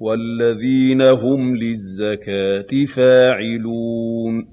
وَالَّذِينَ هُمْ لِلزَّكَاةِ فَاعِلُونَ